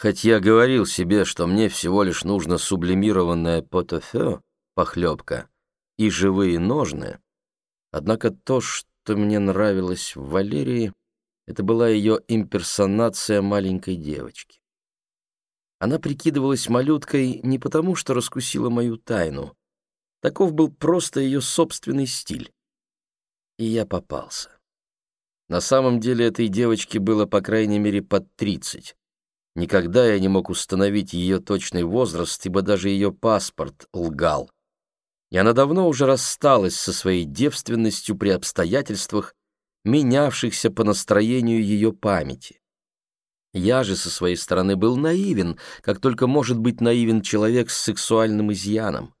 Хоть я говорил себе, что мне всего лишь нужно сублимированная потофе, похлебка, и живые ножны, однако то, что мне нравилось в Валерии, это была ее имперсонация маленькой девочки. Она прикидывалась малюткой не потому, что раскусила мою тайну. Таков был просто ее собственный стиль. И я попался. На самом деле этой девочке было по крайней мере под тридцать. Никогда я не мог установить ее точный возраст, ибо даже ее паспорт лгал. И она давно уже рассталась со своей девственностью при обстоятельствах, менявшихся по настроению ее памяти. Я же со своей стороны был наивен, как только может быть наивен человек с сексуальным изъяном.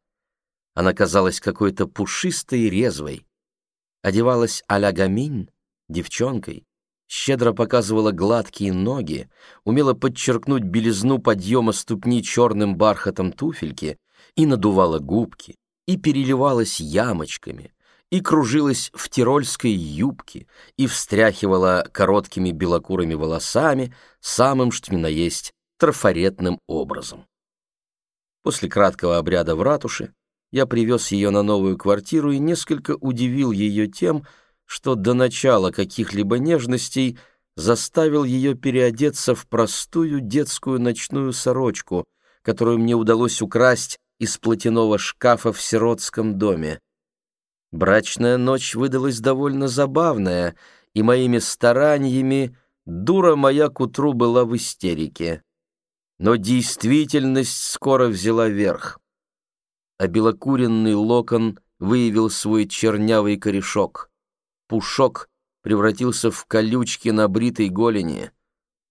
Она казалась какой-то пушистой и резвой, одевалась а-ля гамин, девчонкой, щедро показывала гладкие ноги, умела подчеркнуть белизну подъема ступни черным бархатом туфельки и надувала губки, и переливалась ямочками, и кружилась в тирольской юбке, и встряхивала короткими белокурыми волосами самым что ни на есть трафаретным образом. После краткого обряда в ратуше я привез ее на новую квартиру и несколько удивил ее тем, что до начала каких-либо нежностей заставил ее переодеться в простую детскую ночную сорочку, которую мне удалось украсть из платяного шкафа в сиротском доме. Брачная ночь выдалась довольно забавная, и моими стараниями дура моя к утру была в истерике. Но действительность скоро взяла верх. А белокуренный локон выявил свой чернявый корешок — Пушок превратился в колючки на бритой голени.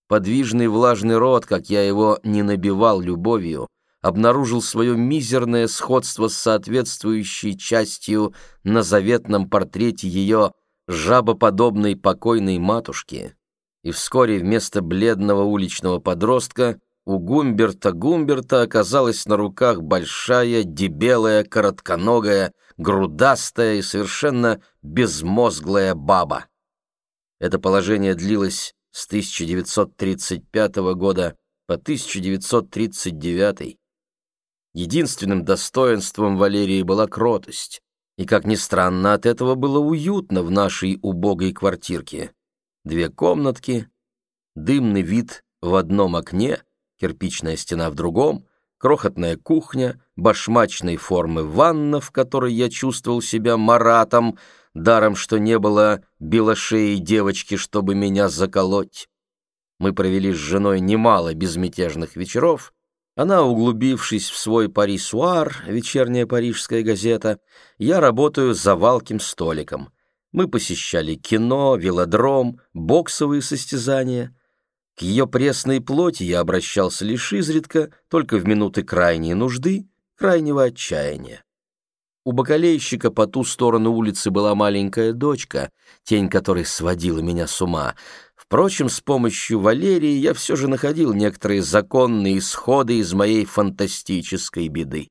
Подвижный влажный рот, как я его не набивал любовью, обнаружил свое мизерное сходство с соответствующей частью на заветном портрете ее жабоподобной покойной матушки, и вскоре вместо бледного уличного подростка у Гумберта Гумберта оказалась на руках большая, дебелая, коротконогая, грудастая и совершенно безмозглая баба. Это положение длилось с 1935 года по 1939. Единственным достоинством Валерии была кротость, и, как ни странно, от этого было уютно в нашей убогой квартирке. Две комнатки, дымный вид в одном окне, кирпичная стена в другом, крохотная кухня, башмачной формы ванна, в которой я чувствовал себя маратом, даром что не было белошеей девочки, чтобы меня заколоть. Мы провели с женой немало безмятежных вечеров. Она, углубившись в свой парисуар, вечерняя парижская газета, я работаю за валким столиком. Мы посещали кино, велодром, боксовые состязания — к ее пресной плоти я обращался лишь изредка, только в минуты крайней нужды, крайнего отчаяния. У бакалейщика по ту сторону улицы была маленькая дочка, тень которой сводила меня с ума. Впрочем, с помощью Валерии я все же находил некоторые законные исходы из моей фантастической беды.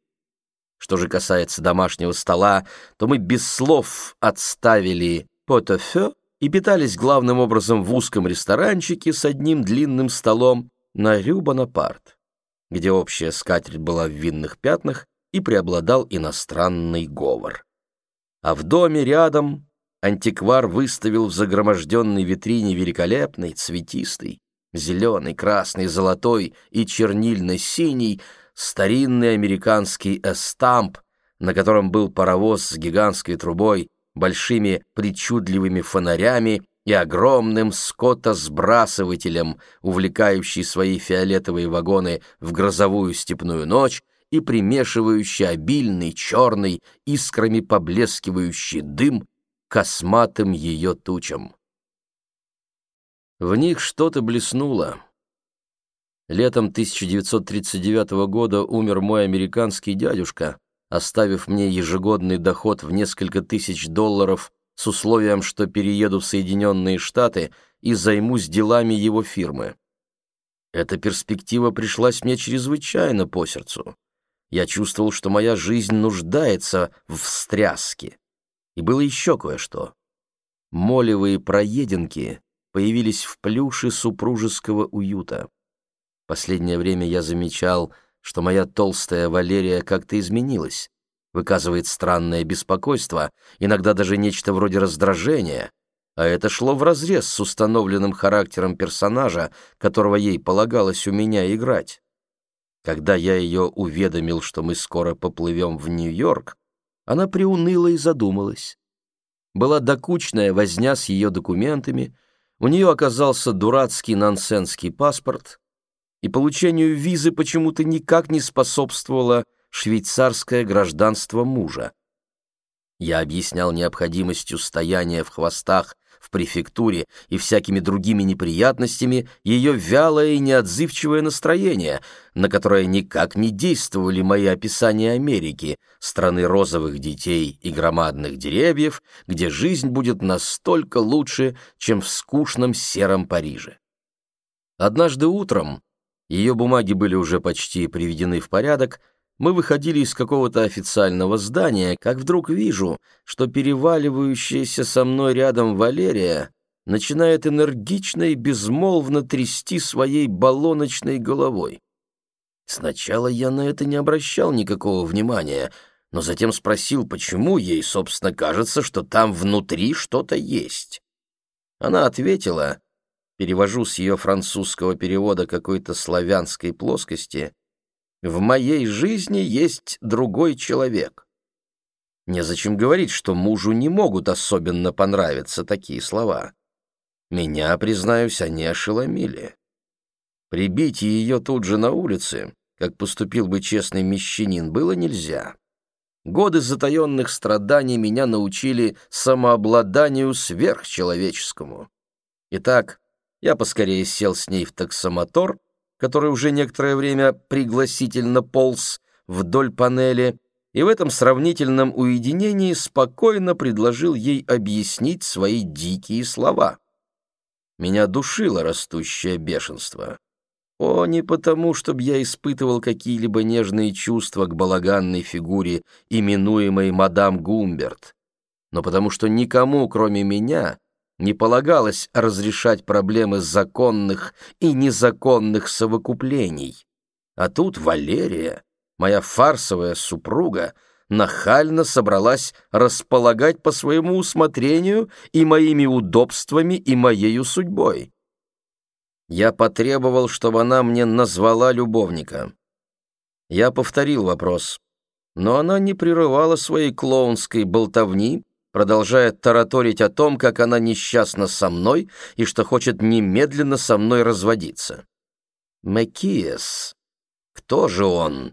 Что же касается домашнего стола, то мы без слов отставили потофе и питались главным образом в узком ресторанчике с одним длинным столом на Рю Бонапарт, где общая скатерть была в винных пятнах и преобладал иностранный говор. А в доме рядом антиквар выставил в загроможденной витрине великолепный, цветистый, зеленый, красный, золотой и чернильно-синий старинный американский эстамп, на котором был паровоз с гигантской трубой, большими причудливыми фонарями и огромным скотосбрасывателем, увлекающий свои фиолетовые вагоны в грозовую степную ночь и примешивающий обильный черный, искрами поблескивающий дым косматым ее тучам. В них что-то блеснуло. Летом 1939 года умер мой американский дядюшка, оставив мне ежегодный доход в несколько тысяч долларов с условием, что перееду в Соединенные Штаты и займусь делами его фирмы. Эта перспектива пришлась мне чрезвычайно по сердцу. Я чувствовал, что моя жизнь нуждается в встряске. И было еще кое-что. Молевые проеденки появились в плюше супружеского уюта. Последнее время я замечал, что моя толстая Валерия как-то изменилась, выказывает странное беспокойство, иногда даже нечто вроде раздражения, а это шло вразрез с установленным характером персонажа, которого ей полагалось у меня играть. Когда я ее уведомил, что мы скоро поплывем в Нью-Йорк, она приуныла и задумалась. Была докучная возня с ее документами, у нее оказался дурацкий нонсенский паспорт, и получению визы почему-то никак не способствовало швейцарское гражданство мужа. Я объяснял необходимостью стояния в хвостах в префектуре и всякими другими неприятностями ее вялое и неотзывчивое настроение, на которое никак не действовали мои описания Америки, страны розовых детей и громадных деревьев, где жизнь будет настолько лучше, чем в скучном сером Париже. Однажды утром, ее бумаги были уже почти приведены в порядок, мы выходили из какого-то официального здания, как вдруг вижу, что переваливающаяся со мной рядом Валерия начинает энергично и безмолвно трясти своей баллоночной головой. Сначала я на это не обращал никакого внимания, но затем спросил, почему ей, собственно, кажется, что там внутри что-то есть. Она ответила, перевожу с ее французского перевода какой-то славянской плоскости, в моей жизни есть другой человек. Незачем говорить, что мужу не могут особенно понравиться такие слова. Меня, признаюсь, они ошеломили. Прибить ее тут же на улице, как поступил бы честный мещанин, было нельзя. Годы затаенных страданий меня научили самообладанию сверхчеловеческому. Итак, я поскорее сел с ней в таксомотор который уже некоторое время пригласительно полз вдоль панели, и в этом сравнительном уединении спокойно предложил ей объяснить свои дикие слова. Меня душило растущее бешенство. О, не потому, чтобы я испытывал какие-либо нежные чувства к балаганной фигуре, именуемой мадам Гумберт, но потому что никому, кроме меня, не полагалось разрешать проблемы законных и незаконных совокуплений. А тут Валерия, моя фарсовая супруга, нахально собралась располагать по своему усмотрению и моими удобствами, и моею судьбой. Я потребовал, чтобы она мне назвала любовника. Я повторил вопрос, но она не прерывала своей клоунской болтовни, продолжая тараторить о том, как она несчастна со мной и что хочет немедленно со мной разводиться. «Макиес, кто же он?»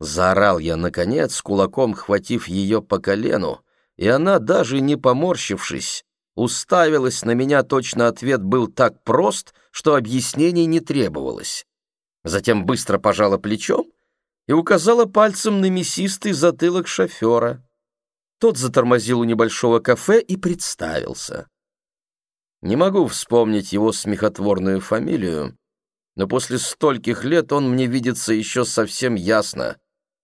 Заорал я, наконец, кулаком хватив ее по колену, и она, даже не поморщившись, уставилась на меня, точно ответ был так прост, что объяснений не требовалось. Затем быстро пожала плечом и указала пальцем на мясистый затылок шофера. Тот затормозил у небольшого кафе и представился. Не могу вспомнить его смехотворную фамилию, но после стольких лет он мне видится еще совсем ясно.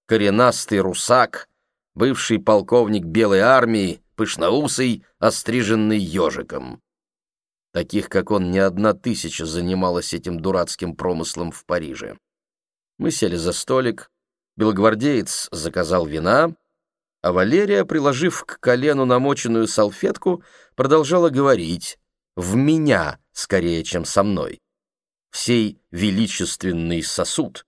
Коренастый русак, бывший полковник Белой армии, пышноусый, остриженный ежиком. Таких, как он, не одна тысяча занималась этим дурацким промыслом в Париже. Мы сели за столик, белогвардеец заказал вина — а Валерия, приложив к колену намоченную салфетку, продолжала говорить «в меня скорее, чем со мной». Всей величественный сосуд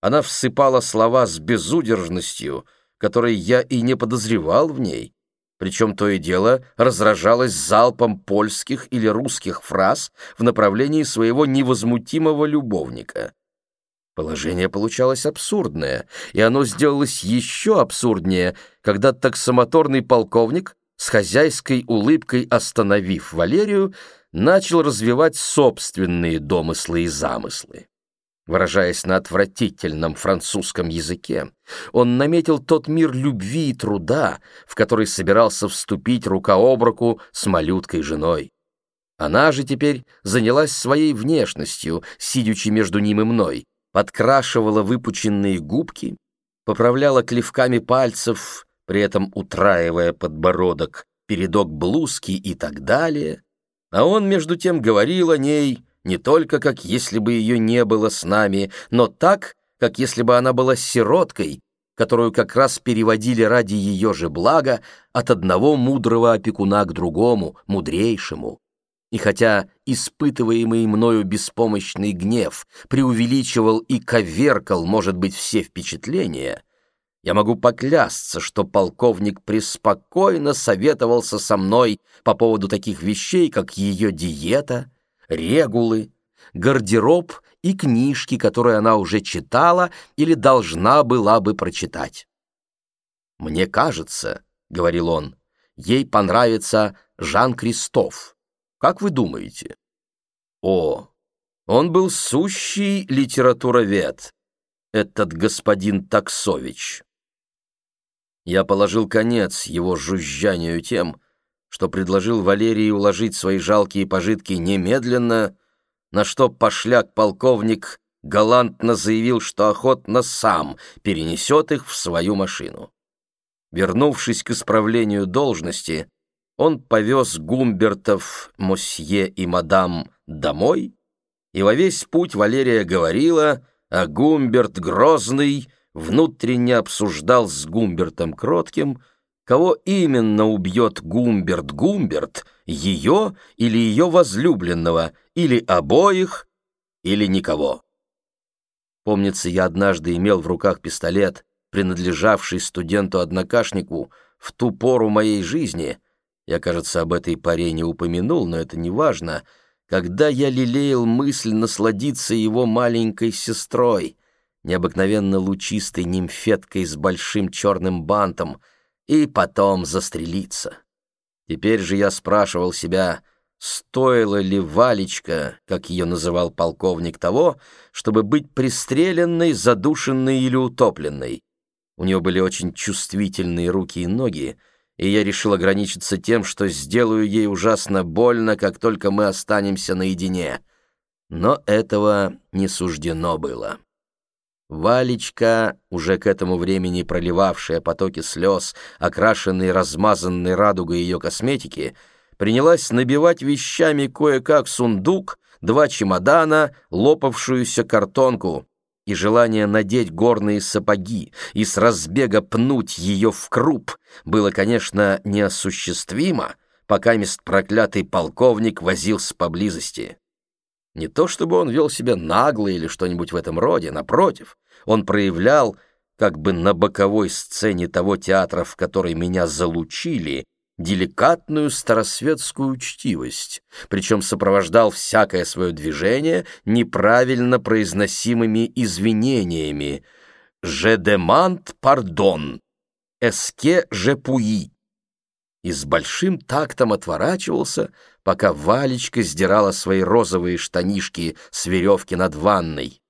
она всыпала слова с безудержностью, которой я и не подозревал в ней, причем то и дело разражалась залпом польских или русских фраз в направлении своего невозмутимого любовника. Положение получалось абсурдное, и оно сделалось еще абсурднее, когда таксомоторный полковник, с хозяйской улыбкой остановив Валерию, начал развивать собственные домыслы и замыслы. Выражаясь на отвратительном французском языке, он наметил тот мир любви и труда, в который собирался вступить рука об руку с малюткой женой. Она же теперь занялась своей внешностью, сидячи между ним и мной, подкрашивала выпученные губки, поправляла клевками пальцев, при этом утраивая подбородок, передок блузки и так далее, а он между тем говорил о ней, не только как если бы ее не было с нами, но так, как если бы она была сироткой, которую как раз переводили ради ее же блага от одного мудрого опекуна к другому, мудрейшему. И хотя испытываемый мною беспомощный гнев преувеличивал и коверкал, может быть, все впечатления, я могу поклясться, что полковник преспокойно советовался со мной по поводу таких вещей, как ее диета, регулы, гардероб и книжки, которые она уже читала или должна была бы прочитать. «Мне кажется», — говорил он, — «ей понравится Жан Кристоф. Как вы думаете?» «О, он был сущий литературовед, этот господин Таксович». Я положил конец его жужжанию тем, что предложил Валерии уложить свои жалкие пожитки немедленно, на что пошляк-полковник галантно заявил, что охотно сам перенесет их в свою машину. Вернувшись к исправлению должности, он повез Гумбертов, мосье и мадам домой, и во весь путь Валерия говорила, а Гумберт Грозный — внутренне обсуждал с Гумбертом Кротким, кого именно убьет Гумберт Гумберт, ее или ее возлюбленного, или обоих, или никого. Помнится, я однажды имел в руках пистолет, принадлежавший студенту-однокашнику в ту пору моей жизни, я, кажется, об этой паре не упомянул, но это не важно, когда я лелеял мысль насладиться его маленькой сестрой — необыкновенно лучистой нимфеткой с большим черным бантом, и потом застрелиться. Теперь же я спрашивал себя, стоило ли Валечка, как ее называл полковник, того, чтобы быть пристреленной, задушенной или утопленной. У нее были очень чувствительные руки и ноги, и я решил ограничиться тем, что сделаю ей ужасно больно, как только мы останемся наедине. Но этого не суждено было. Валечка, уже к этому времени проливавшая потоки слез, окрашенные размазанной радугой ее косметики, принялась набивать вещами кое-как сундук, два чемодана, лопавшуюся картонку и желание надеть горные сапоги и с разбега пнуть ее в круп было, конечно, неосуществимо, пока мест проклятый полковник возился поблизости. Не то чтобы он вел себя нагло или что-нибудь в этом роде, напротив, он проявлял, как бы на боковой сцене того театра, в который меня залучили, деликатную старосветскую учтивость, причем сопровождал всякое свое движение неправильно произносимыми извинениями «Je demande pardon», «Эске же пуи» и с большим тактом отворачивался, пока Валечка сдирала свои розовые штанишки с веревки над ванной.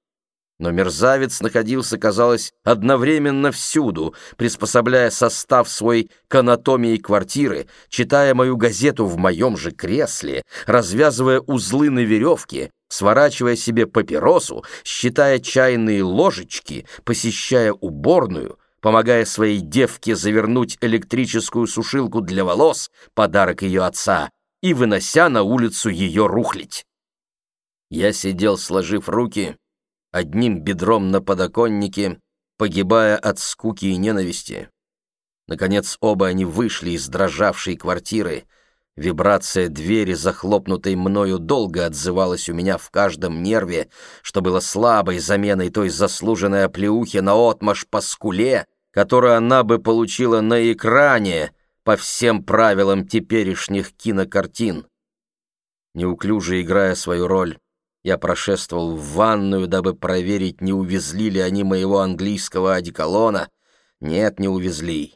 Но мерзавец находился, казалось, одновременно всюду, приспособляя состав свой к анатомии квартиры, читая мою газету в моем же кресле, развязывая узлы на веревке, сворачивая себе папиросу, считая чайные ложечки, посещая уборную, помогая своей девке завернуть электрическую сушилку для волос, подарок ее отца, и вынося на улицу ее рухлить. Я сидел, сложив руки, одним бедром на подоконнике, погибая от скуки и ненависти. Наконец оба они вышли из дрожавшей квартиры. Вибрация двери, захлопнутой мною, долго отзывалась у меня в каждом нерве, что было слабой заменой той заслуженной оплеухи наотмашь по скуле, которую она бы получила на экране по всем правилам теперешних кинокартин. Неуклюже играя свою роль, я прошествовал в ванную, дабы проверить, не увезли ли они моего английского одеколона. Нет, не увезли.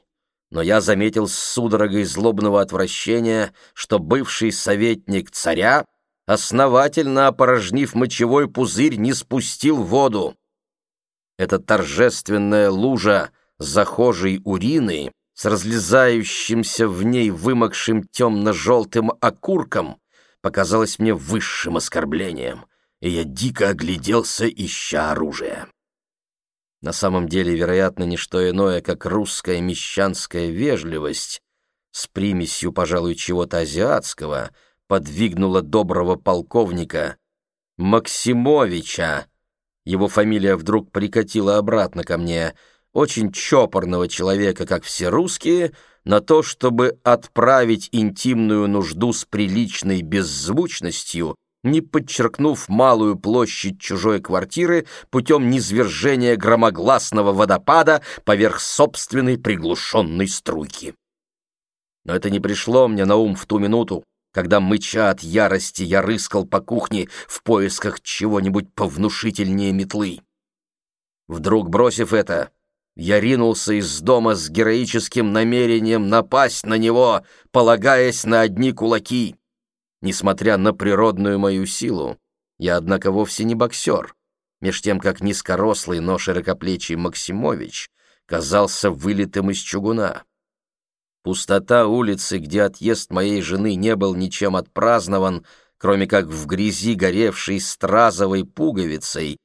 Но я заметил с судорогой злобного отвращения, что бывший советник царя, основательно опорожнив мочевой пузырь, не спустил воду. Эта торжественная лужа захожей урины с разлезающимся в ней вымокшим темно-желтым окурком показалась мне высшим оскорблением — и я дико огляделся, ища оружие. На самом деле, вероятно, не что иное, как русская мещанская вежливость с примесью, пожалуй, чего-то азиатского, подвигнула доброго полковника, Максимовича. Его фамилия вдруг прикатила обратно ко мне. Очень чопорного человека, как все русские, на то, чтобы отправить интимную нужду с приличной беззвучностью, не подчеркнув малую площадь чужой квартиры путем низвержения громогласного водопада поверх собственной приглушенной струйки. Но это не пришло мне на ум в ту минуту, когда, мыча от ярости, я рыскал по кухне в поисках чего-нибудь повнушительнее метлы. Вдруг, бросив это, я ринулся из дома с героическим намерением напасть на него, полагаясь на одни кулаки. Несмотря на природную мою силу, я, однако, вовсе не боксер, меж тем как низкорослый, но широкоплечий Максимович казался вылитым из чугуна. Пустота улицы, где отъезд моей жены не был ничем отпразднован, кроме как в грязи горевшей стразовой пуговицей,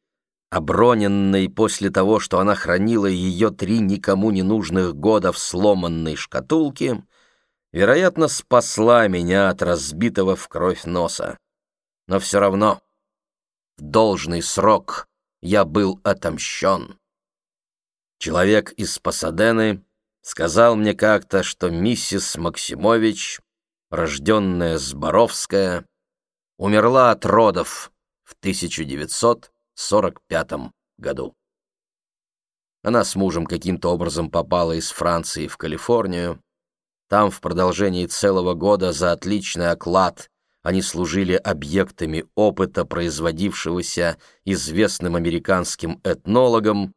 оброненной после того, что она хранила ее три никому не нужных года в сломанной шкатулке, вероятно, спасла меня от разбитого в кровь носа. Но все равно в должный срок я был отомщен. Человек из Пасадены сказал мне как-то, что миссис Максимович, рожденная Зборовская, умерла от родов в 1945 году. Она с мужем каким-то образом попала из Франции в Калифорнию. Там в продолжении целого года за отличный оклад они служили объектами опыта, производившегося известным американским этнологом,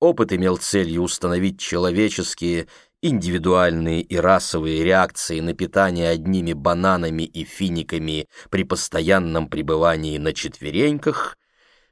Опыт имел целью установить человеческие, индивидуальные и расовые реакции на питание одними бананами и финиками при постоянном пребывании на четвереньках.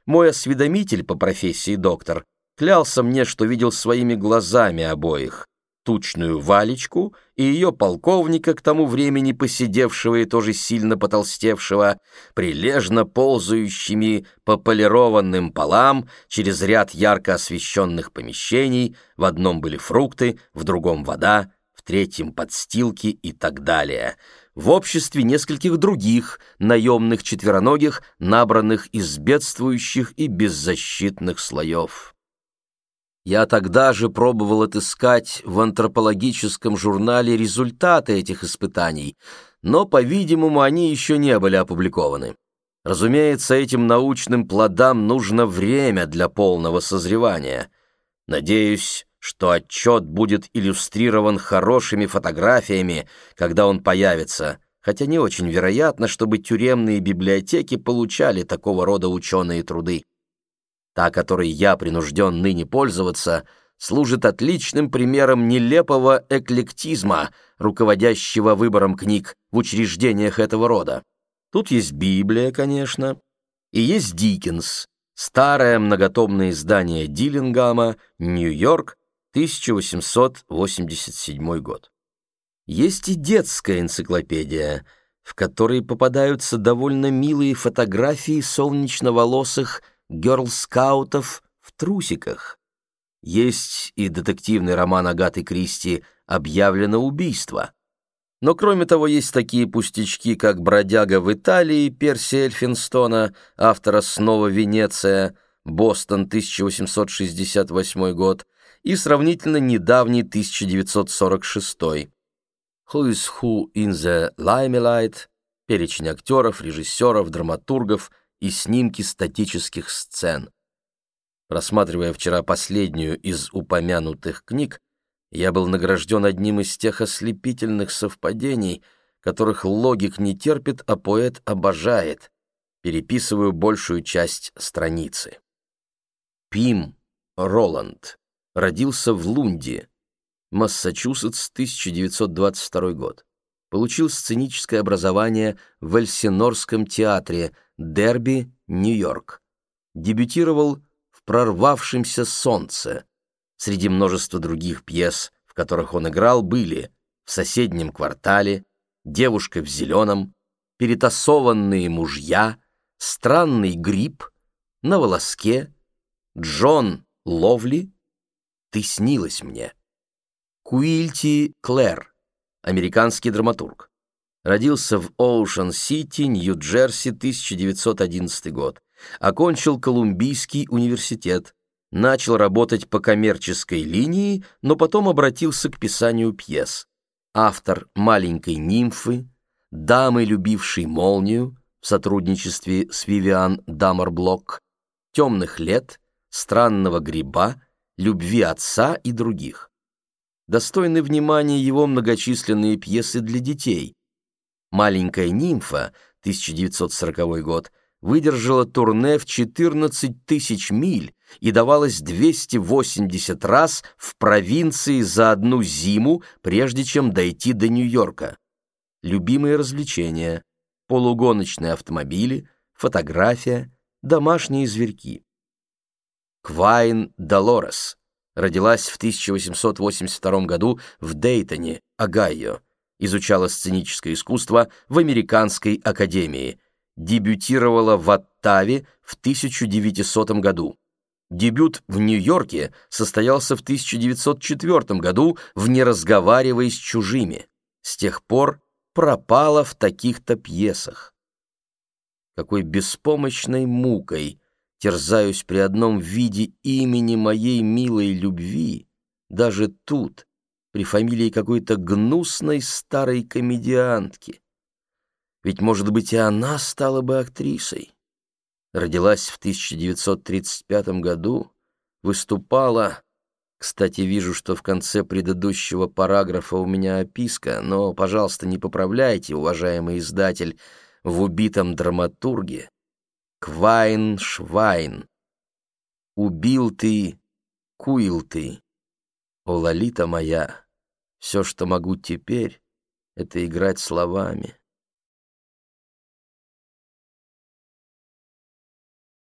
Мой осведомитель по профессии доктор клялся мне, что видел своими глазами обоих тучную Валечку и ее полковника, к тому времени посидевшего и тоже сильно потолстевшего, прилежно ползающими по полированным полам через ряд ярко освещенных помещений, в одном были фрукты, в другом вода, в третьем подстилки и так далее, в обществе нескольких других наемных четвероногих, набранных из бедствующих и беззащитных слоев. Я тогда же пробовал отыскать в антропологическом журнале результаты этих испытаний, но, по-видимому, они еще не были опубликованы. Разумеется, этим научным плодам нужно время для полного созревания. Надеюсь, что отчет будет иллюстрирован хорошими фотографиями, когда он появится, хотя не очень вероятно, чтобы тюремные библиотеки получали такого рода ученые труды. Та, которой я принужден ныне пользоваться, служит отличным примером нелепого эклектизма, руководящего выбором книг в учреждениях этого рода. Тут есть Библия, конечно, и есть Диккенс, старое многотомное издание Диллингама, Нью-Йорк, 1887 год. Есть и детская энциклопедия, в которой попадаются довольно милые фотографии солнечно-волосых герл-скаутов в трусиках. Есть и детективный роман Агаты Кристи «Объявлено убийство». Но кроме того, есть такие пустячки, как «Бродяга в Италии» Перси Эльфинстона, автора «Снова Венеция», Бостон, 1868 год, и сравнительно недавний 1946. «Who is Who in the Limelight», перечень актеров, режиссеров, драматургов – и снимки статических сцен. Просматривая вчера последнюю из упомянутых книг, я был награжден одним из тех ослепительных совпадений, которых логик не терпит, а поэт обожает. Переписываю большую часть страницы. Пим Роланд родился в Лунде, Массачусетс, 1922 год. Получил сценическое образование в Эльсинорском театре – Дерби, Нью-Йорк. Дебютировал в «Прорвавшемся солнце». Среди множества других пьес, в которых он играл, были «В соседнем квартале», «Девушка в зеленом», «Перетасованные мужья», «Странный гриб», «На волоске», «Джон Ловли», «Ты снилась мне». Куильти Клэр, американский драматург. Родился в Оушен-Сити, Нью-Джерси, 1911 год. Окончил Колумбийский университет, начал работать по коммерческой линии, но потом обратился к писанию пьес. Автор «Маленькой нимфы», «Дамы, любившей молнию» в сотрудничестве с Вивиан Дамарблок, «Темных лет», «Странного гриба», «Любви отца» и других. Достойны внимания его многочисленные пьесы для детей. «Маленькая нимфа» 1940 год выдержала турне в 14 тысяч миль и давалась 280 раз в провинции за одну зиму, прежде чем дойти до Нью-Йорка. Любимые развлечения – полугоночные автомобили, фотография, домашние зверьки. Квайн Долорес родилась в 1882 году в Дейтоне, Огайо, изучала сценическое искусство в Американской академии, дебютировала в Оттаве в 1900 году. Дебют в Нью-Йорке состоялся в 1904 году в «Не разговаривай с чужими». С тех пор пропала в таких-то пьесах. Какой беспомощной мукой терзаюсь при одном виде имени моей милой любви, даже тут, при фамилии какой-то гнусной старой комедиантки. Ведь, может быть, и она стала бы актрисой. Родилась в 1935 году, выступала... Кстати, вижу, что в конце предыдущего параграфа у меня описка, но, пожалуйста, не поправляйте, уважаемый издатель, в убитом драматурге Квайн-швайн. Убил ты, куил ты. О, Лолита моя, все, что могу теперь, это играть словами.